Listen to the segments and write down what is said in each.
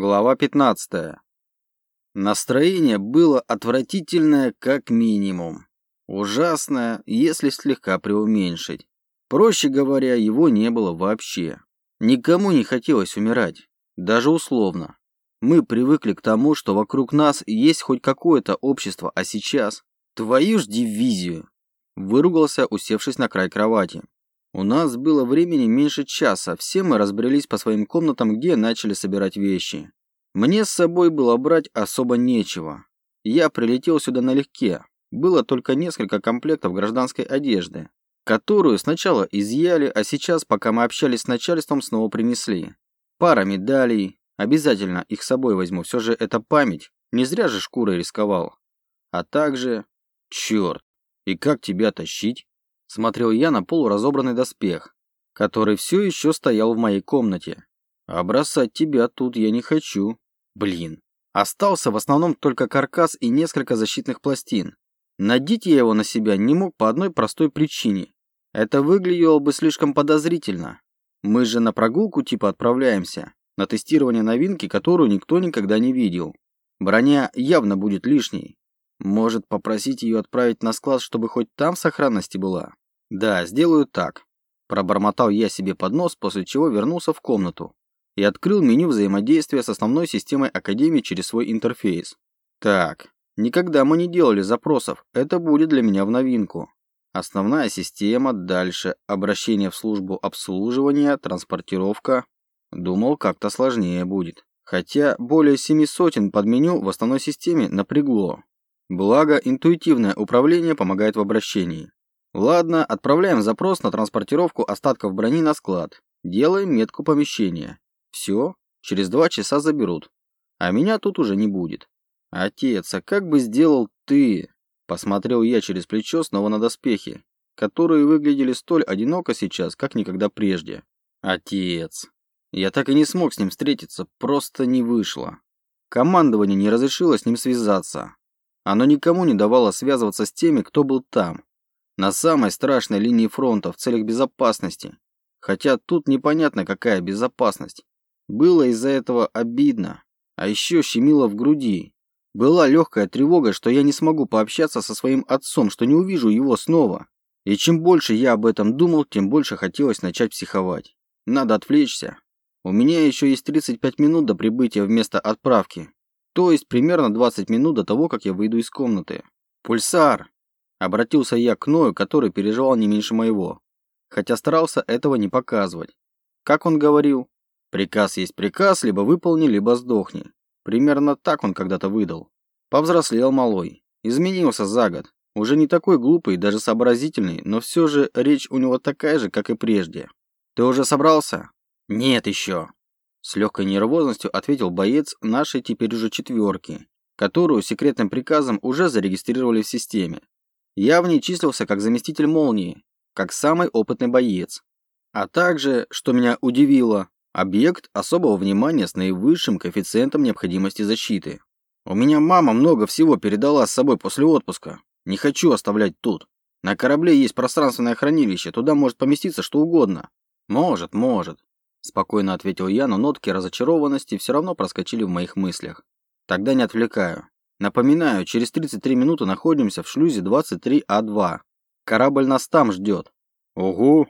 Глава 15. Настроение было отвратительное как минимум. Ужасное, если слегка преуменьшить. Проще говоря, его не было вообще. Никому не хотелось умирать, даже условно. Мы привыкли к тому, что вокруг нас есть хоть какое-то общество, а сейчас... Твою ж дивизию! Выругался, усевшись на край кровати. У нас было времени меньше часа, все мы разбрелись по своим комнатам, где начали собирать вещи. Мне с собой было брать особо нечего. Я прилетел сюда налегке. Было только несколько комплектов гражданской одежды, которую сначала изъяли, а сейчас, пока мы общались с начальством, снова принесли. Пара медалей. Обязательно их с собой возьму, все же это память. Не зря же шкурой рисковал. А также... Черт, и как тебя тащить? Смотрел я на полуразобранный доспех, который все еще стоял в моей комнате. А бросать тебя тут я не хочу. Блин. Остался в основном только каркас и несколько защитных пластин. Надеть я его на себя не мог по одной простой причине. Это выглядело бы слишком подозрительно. Мы же на прогулку типа отправляемся, на тестирование новинки, которую никто никогда не видел. Броня явно будет лишней. Может, попросить ее отправить на склад, чтобы хоть там в сохранности была? Да, сделаю так. Пробормотал я себе под нос, после чего вернулся в комнату и открыл меню взаимодействия с основной системой Академии через свой интерфейс. Так, никогда мы не делали запросов, это будет для меня в новинку. Основная система, дальше обращение в службу обслуживания, транспортировка. Думал, как-то сложнее будет. Хотя более семи сотен под меню в основной системе напрягло. Благо, интуитивное управление помогает в обращении. Ладно, отправляем запрос на транспортировку остатков брони на склад. Делаем метку помещения. Все, через два часа заберут. А меня тут уже не будет. Отец, а как бы сделал ты? Посмотрел я через плечо снова на доспехи, которые выглядели столь одиноко сейчас, как никогда прежде. Отец. Я так и не смог с ним встретиться, просто не вышло. Командование не разрешило с ним связаться. Оно никому не давало связываться с теми, кто был там, на самой страшной линии фронта в целях безопасности. Хотя тут непонятно, какая безопасность. Было из-за этого обидно, а еще щемило в груди. Была легкая тревога, что я не смогу пообщаться со своим отцом, что не увижу его снова. И чем больше я об этом думал, тем больше хотелось начать психовать. Надо отвлечься. У меня еще есть 35 минут до прибытия в место отправки. То есть примерно 20 минут до того, как я выйду из комнаты. «Пульсар!» Обратился я к Ною, который переживал не меньше моего. Хотя старался этого не показывать. Как он говорил? Приказ есть приказ, либо выполни, либо сдохни. Примерно так он когда-то выдал. Повзрослел малой. Изменился за год. Уже не такой глупый и даже сообразительный, но все же речь у него такая же, как и прежде. «Ты уже собрался?» «Нет еще», с легкой нервозностью ответил боец нашей теперь уже четверки, которую секретным приказом уже зарегистрировали в системе. Я в ней числился как заместитель молнии, как самый опытный боец. А также, что меня удивило, объект особого внимания с наивысшим коэффициентом необходимости защиты. У меня мама много всего передала с собой после отпуска. Не хочу оставлять тут. На корабле есть пространственное хранилище, туда может поместиться что угодно. Может, может. Спокойно ответил я, но нотки разочарованности все равно проскочили в моих мыслях. Тогда не отвлекаю. Напоминаю, через 33 минуты находимся в шлюзе 23А2. Корабль нас там ждет. Угу.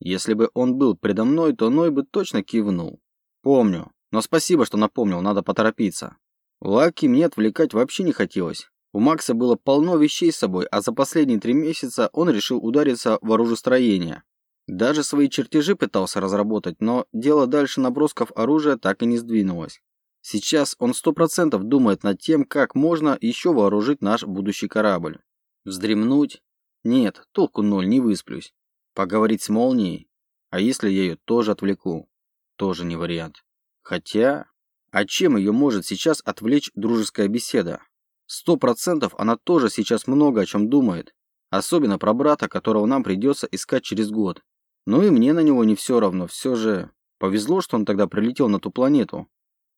Если бы он был предо мной, то Ной бы точно кивнул. Помню. Но спасибо, что напомнил, надо поторопиться. Лаки мне отвлекать вообще не хотелось. У Макса было полно вещей с собой, а за последние три месяца он решил удариться в оружестроение. Даже свои чертежи пытался разработать, но дело дальше набросков оружия так и не сдвинулось. Сейчас он сто процентов думает над тем, как можно еще вооружить наш будущий корабль. Вздремнуть? Нет, толку ноль, не высплюсь. Поговорить с молнией? А если я ее тоже отвлеку? Тоже не вариант. Хотя, а чем ее может сейчас отвлечь дружеская беседа? Сто процентов она тоже сейчас много о чем думает. Особенно про брата, которого нам придется искать через год. Ну и мне на него не все равно. Все же повезло, что он тогда прилетел на ту планету.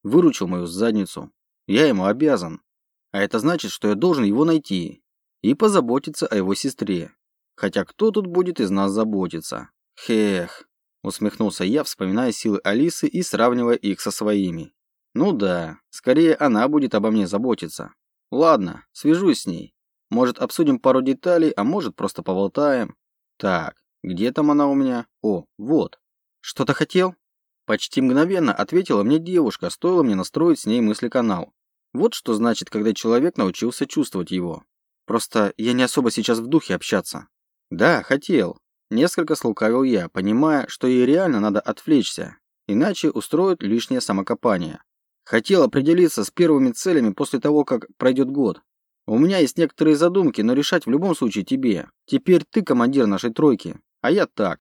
Выручил мою задницу. Я ему обязан. А это значит, что я должен его найти. И позаботиться о его сестре. Хотя кто тут будет из нас заботиться? Хех. Усмехнулся я, вспоминая силы Алисы и сравнивая их со своими. Ну да, скорее она будет обо мне заботиться. Ладно, свяжусь с ней. Может, обсудим пару деталей, а может, просто поболтаем. Так, где там она у меня? О, вот. Что-то хотел? Почти мгновенно ответила мне девушка, стоило мне настроить с ней мыслеканал. Вот что значит, когда человек научился чувствовать его. Просто я не особо сейчас в духе общаться. Да, хотел. Несколько слукавил я, понимая, что ей реально надо отвлечься, иначе устроят лишнее самокопание. Хотел определиться с первыми целями после того, как пройдет год. У меня есть некоторые задумки, но решать в любом случае тебе. Теперь ты командир нашей тройки, а я так.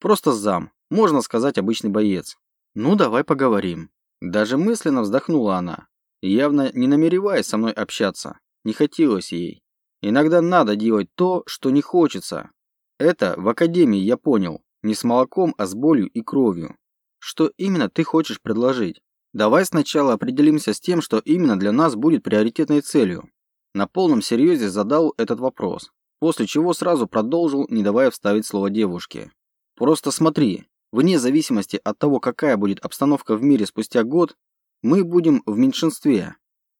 Просто зам, можно сказать, обычный боец. Ну, давай поговорим. Даже мысленно вздохнула она, явно не намереваясь со мной общаться. Не хотелось ей. Иногда надо делать то, что не хочется. Это в академии я понял. Не с молоком, а с болью и кровью. Что именно ты хочешь предложить? Давай сначала определимся с тем, что именно для нас будет приоритетной целью. На полном серьезе задал этот вопрос, после чего сразу продолжил, не давая вставить слово девушке. Просто смотри, вне зависимости от того, какая будет обстановка в мире спустя год, мы будем в меньшинстве.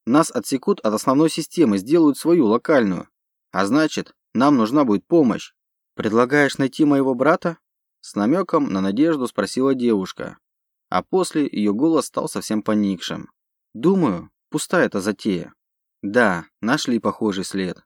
Нас отсекут от основной системы, сделают свою локальную. А значит, нам нужна будет помощь. Предлагаешь найти моего брата? С намеком на надежду спросила девушка, а после ее голос стал совсем поникшим. Думаю, пустая эта затея. Да, нашли похожий след.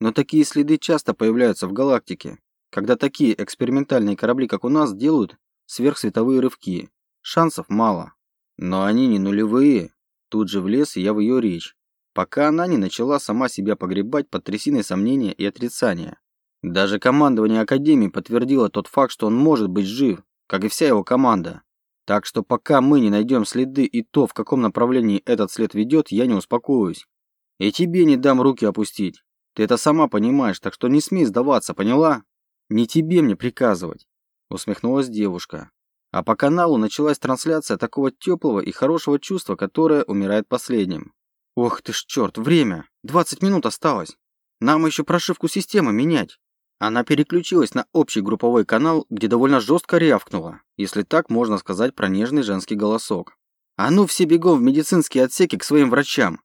Но такие следы часто появляются в галактике, когда такие экспериментальные корабли, как у нас, делают сверхсветовые рывки. Шансов мало. Но они не нулевые. Тут же влез я в ее речь, пока она не начала сама себя погребать под трясиной сомнения и отрицания. Даже командование Академии подтвердило тот факт, что он может быть жив, как и вся его команда. Так что пока мы не найдем следы и то, в каком направлении этот след ведет, я не успокоюсь. И тебе не дам руки опустить. Ты это сама понимаешь, так что не смей сдаваться, поняла? Не тебе мне приказывать. Усмехнулась девушка. А по каналу началась трансляция такого теплого и хорошего чувства, которое умирает последним. Ох ты ж черт, время! 20 минут осталось. Нам еще прошивку системы менять. Она переключилась на общий групповой канал, где довольно жестко рявкнула, если так можно сказать про нежный женский голосок. «А ну все бегом в медицинские отсеки к своим врачам.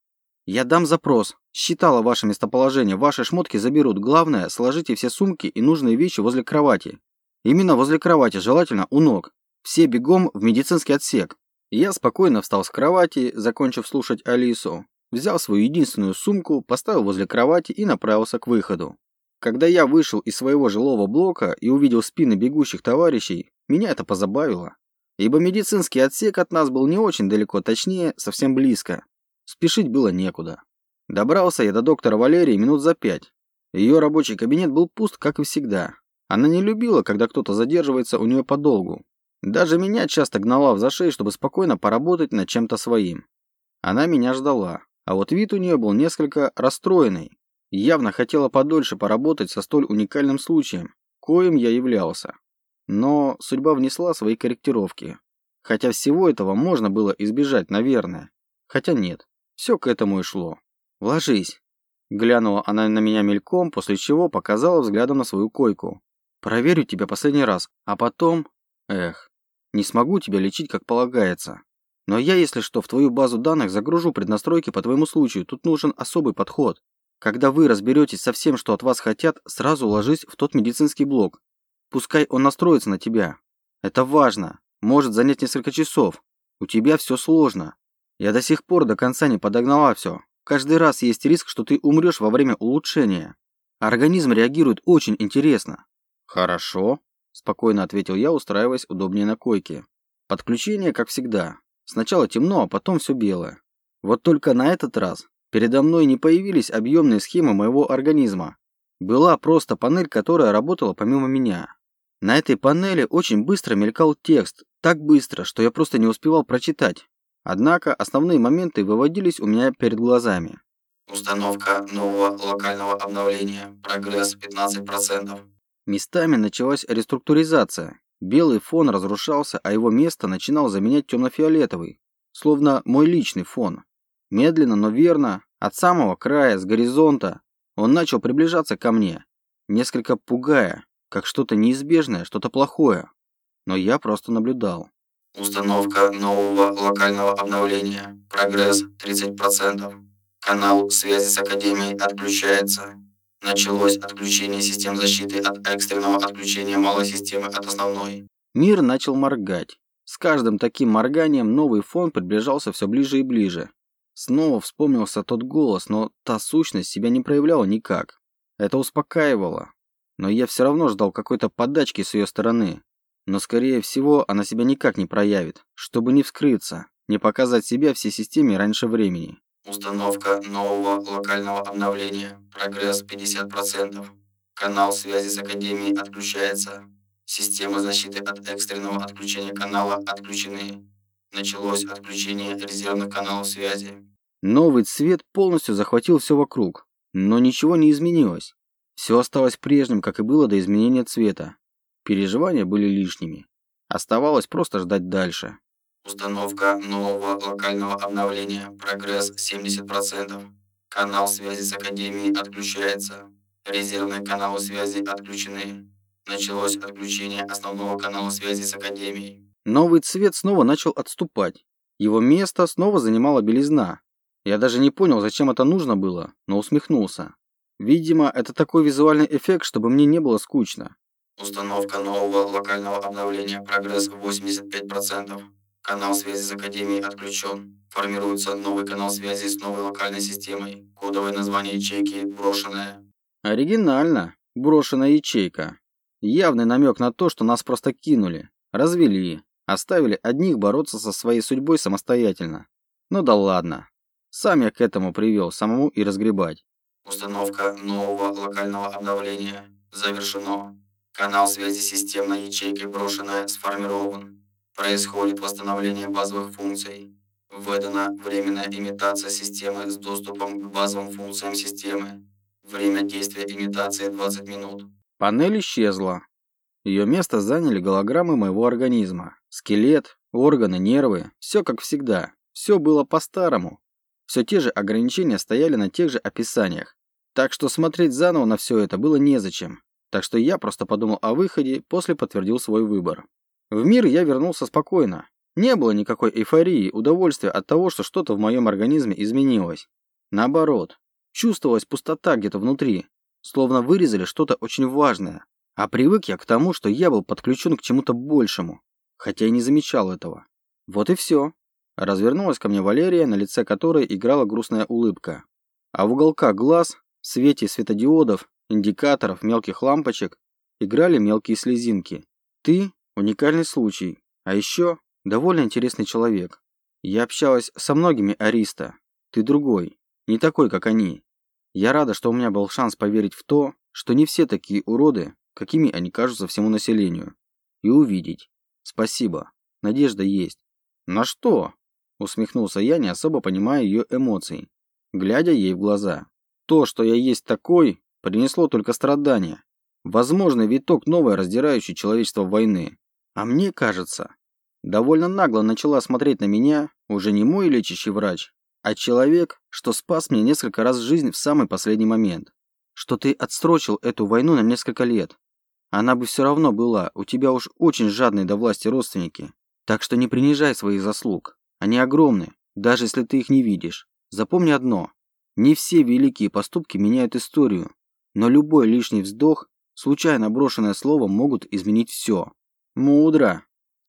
Я дам запрос. Считала ваше местоположение, ваши шмотки заберут. Главное, сложите все сумки и нужные вещи возле кровати. Именно возле кровати, желательно у ног. Все бегом в медицинский отсек». Я спокойно встал с кровати, закончив слушать Алису, взял свою единственную сумку, поставил возле кровати и направился к выходу. Когда я вышел из своего жилого блока и увидел спины бегущих товарищей, меня это позабавило. Ибо медицинский отсек от нас был не очень далеко, точнее, совсем близко. Спешить было некуда. Добрался я до доктора Валерии минут за пять. Ее рабочий кабинет был пуст, как и всегда. Она не любила, когда кто-то задерживается у нее подолгу. Даже меня часто гнала в зашей, чтобы спокойно поработать над чем-то своим. Она меня ждала, а вот вид у нее был несколько расстроенный, явно хотела подольше поработать со столь уникальным случаем, коим я являлся. Но судьба внесла свои корректировки. Хотя всего этого можно было избежать, наверное. Хотя нет, все к этому и шло. «Ложись», — глянула она на меня мельком, после чего показала взглядом на свою койку. «Проверю тебя последний раз, а потом...» «Эх, не смогу тебя лечить, как полагается. Но я, если что, в твою базу данных загружу преднастройки по твоему случаю. Тут нужен особый подход. Когда вы разберетесь со всем, что от вас хотят, сразу ложись в тот медицинский блок. Пускай он настроится на тебя. Это важно. Может занять несколько часов. У тебя все сложно. Я до сих пор до конца не подогнала все. Каждый раз есть риск, что ты умрешь во время улучшения. Организм реагирует очень интересно. Хорошо, спокойно ответил я, устраиваясь удобнее на койке. Подключение, как всегда. Сначала темно, а потом все белое. Вот только на этот раз Передо мной не появились объемные схемы моего организма. Была просто панель, которая работала помимо меня. На этой панели очень быстро мелькал текст, так быстро, что я просто не успевал прочитать. Однако основные моменты выводились у меня перед глазами. Установка нового локального обновления. Прогресс 15%. Местами началась реструктуризация. Белый фон разрушался, а его место начинал заменять темно-фиолетовый, словно мой личный фон. Медленно, но верно, от самого края, с горизонта, он начал приближаться ко мне, несколько пугая, как что-то неизбежное, что-то плохое. Но я просто наблюдал. Установка нового локального обновления. Прогресс 30%. Канал связи с Академией отключается. Началось отключение систем защиты от экстренного отключения малой системы от основной. Мир начал моргать. С каждым таким морганием новый фон приближался все ближе и ближе. Снова вспомнился тот голос, но та сущность себя не проявляла никак. Это успокаивало. Но я все равно ждал какой-то подачки с ее стороны. Но, скорее всего, она себя никак не проявит, чтобы не вскрыться, не показать себя всей системе раньше времени. Установка нового локального обновления. Прогресс 50%. Канал связи с Академией отключается. Системы защиты от экстренного отключения канала отключены. Началось отключение резервных каналов связи. Новый цвет полностью захватил все вокруг, но ничего не изменилось. Все осталось прежним, как и было до изменения цвета. Переживания были лишними. Оставалось просто ждать дальше. Установка нового локального обновления. Прогресс 70%. Канал связи с Академией отключается. Резервные каналы связи отключены. Началось отключение основного канала связи с Академией. Новый цвет снова начал отступать. Его место снова занимала белизна. Я даже не понял, зачем это нужно было, но усмехнулся. Видимо, это такой визуальный эффект, чтобы мне не было скучно. Установка нового локального обновления. Прогресс 85%. Канал связи с Академией отключен. Формируется новый канал связи с новой локальной системой. Кодовое название ячейки брошенное. Оригинально. Брошенная ячейка. Явный намек на то, что нас просто кинули, развели, оставили одних бороться со своей судьбой самостоятельно. Ну да ладно. Сам я к этому привел, самому и разгребать. Установка нового локального обновления. Завершено. Канал связи системной ячейки брошенная сформирован. Происходит восстановление базовых функций. Введена временная имитация системы с доступом к базовым функциям системы. Время действия имитации 20 минут. Панель исчезла. Ее место заняли голограммы моего организма. Скелет, органы, нервы. Все как всегда. Все было по-старому. Все те же ограничения стояли на тех же описаниях. Так что смотреть заново на все это было незачем. Так что я просто подумал о выходе, после подтвердил свой выбор. В мир я вернулся спокойно. Не было никакой эйфории, удовольствия от того, что что-то в моем организме изменилось. Наоборот, чувствовалась пустота где-то внутри, словно вырезали что-то очень важное. А привык я к тому, что я был подключен к чему-то большему, хотя и не замечал этого. Вот и все. Развернулась ко мне Валерия, на лице которой играла грустная улыбка. А в уголках глаз, в свете светодиодов, индикаторов, мелких лампочек, играли мелкие слезинки. Ты – уникальный случай. А еще довольно интересный человек. Я общалась со многими Ариста. Ты другой. Не такой, как они. Я рада, что у меня был шанс поверить в то, что не все такие уроды, какими они кажутся всему населению. И увидеть. Спасибо. Надежда есть. На что? Усмехнулся я, не особо понимая ее эмоций, глядя ей в глаза. То, что я есть такой, принесло только страдания. Возможный виток новой раздирающей человечество войны. А мне кажется, довольно нагло начала смотреть на меня уже не мой лечащий врач, а человек, что спас мне несколько раз жизнь в самый последний момент. Что ты отсрочил эту войну на несколько лет. Она бы все равно была, у тебя уж очень жадные до власти родственники. Так что не принижай своих заслуг. Они огромны, даже если ты их не видишь. Запомни одно. Не все великие поступки меняют историю, но любой лишний вздох, случайно брошенное слово могут изменить все. Мудро.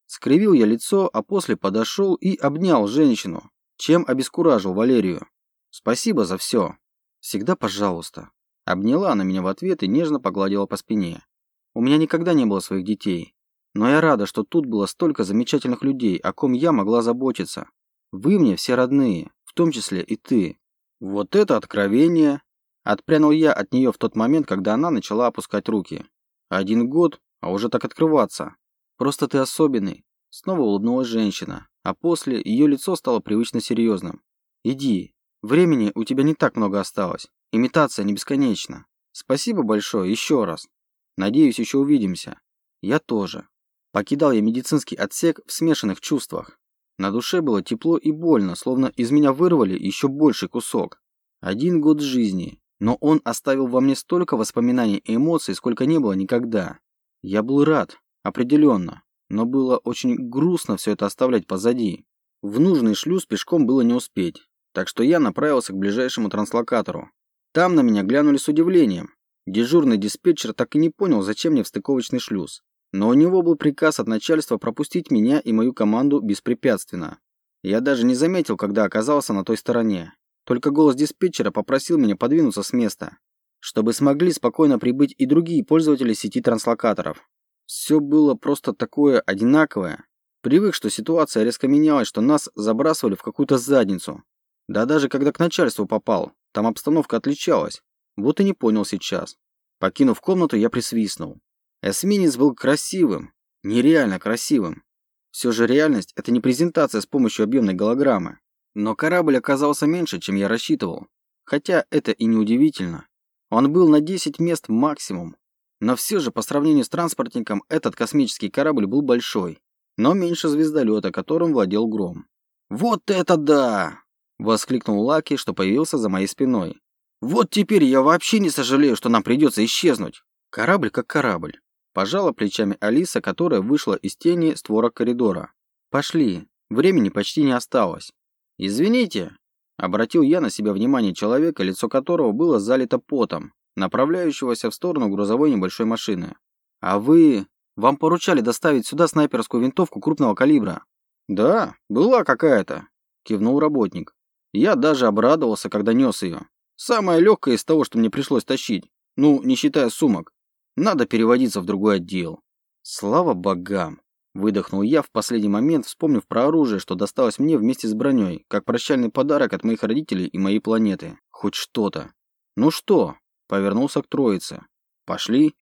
Скривил я лицо, а после подошел и обнял женщину, чем обескуражил Валерию. Спасибо за все. Всегда пожалуйста. Обняла она меня в ответ и нежно погладила по спине. У меня никогда не было своих детей, но я рада, что тут было столько замечательных людей, о ком я могла заботиться. Вы мне все родные, в том числе и ты. Вот это откровение. Отпрянул я от нее в тот момент, когда она начала опускать руки. Один год, а уже так открываться. Просто ты особенный. Снова улыбнулась женщина, а после ее лицо стало привычно серьезным. Иди. Времени у тебя не так много осталось. Имитация не бесконечна. Спасибо большое еще раз. Надеюсь, еще увидимся. Я тоже. Покидал я медицинский отсек в смешанных чувствах. На душе было тепло и больно, словно из меня вырвали еще больший кусок. Один год жизни, но он оставил во мне столько воспоминаний и эмоций, сколько не было никогда. Я был рад, определенно, но было очень грустно все это оставлять позади. В нужный шлюз пешком было не успеть, так что я направился к ближайшему транслокатору. Там на меня глянули с удивлением. Дежурный диспетчер так и не понял, зачем мне в стыковочный шлюз. Но у него был приказ от начальства пропустить меня и мою команду беспрепятственно. Я даже не заметил, когда оказался на той стороне. Только голос диспетчера попросил меня подвинуться с места, чтобы смогли спокойно прибыть и другие пользователи сети транслокаторов. Все было просто такое одинаковое. Привык, что ситуация резко менялась, что нас забрасывали в какую-то задницу. Да даже когда к начальству попал, там обстановка отличалась. Вот и не понял сейчас. Покинув комнату, я присвистнул. Эсминец был красивым, нереально красивым. Все же реальность – это не презентация с помощью объемной голограммы. Но корабль оказался меньше, чем я рассчитывал. Хотя это и не удивительно. Он был на 10 мест максимум. Но все же по сравнению с транспортником этот космический корабль был большой, но меньше звездолета, которым владел Гром. «Вот это да!» – воскликнул Лаки, что появился за моей спиной. «Вот теперь я вообще не сожалею, что нам придется исчезнуть!» Корабль как корабль. Пожала плечами Алиса, которая вышла из тени створок коридора. «Пошли. Времени почти не осталось». «Извините», — обратил я на себя внимание человека, лицо которого было залито потом, направляющегося в сторону грузовой небольшой машины. «А вы... Вам поручали доставить сюда снайперскую винтовку крупного калибра?» «Да, была какая-то», — кивнул работник. Я даже обрадовался, когда нес ее. Самая легкая из того, что мне пришлось тащить. Ну, не считая сумок. Надо переводиться в другой отдел. Слава богам. Выдохнул я в последний момент, вспомнив про оружие, что досталось мне вместе с броней, как прощальный подарок от моих родителей и моей планеты. Хоть что-то. Ну что? Повернулся к троице. Пошли.